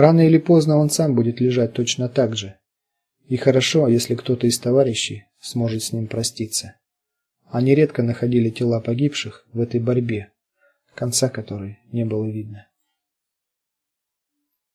Рано или поздно он сам будет лежать точно так же. И хорошо, если кто-то из товарищей сможет с ним проститься. Они редко находили тела погибших в этой борьбе, конца которой не было видно.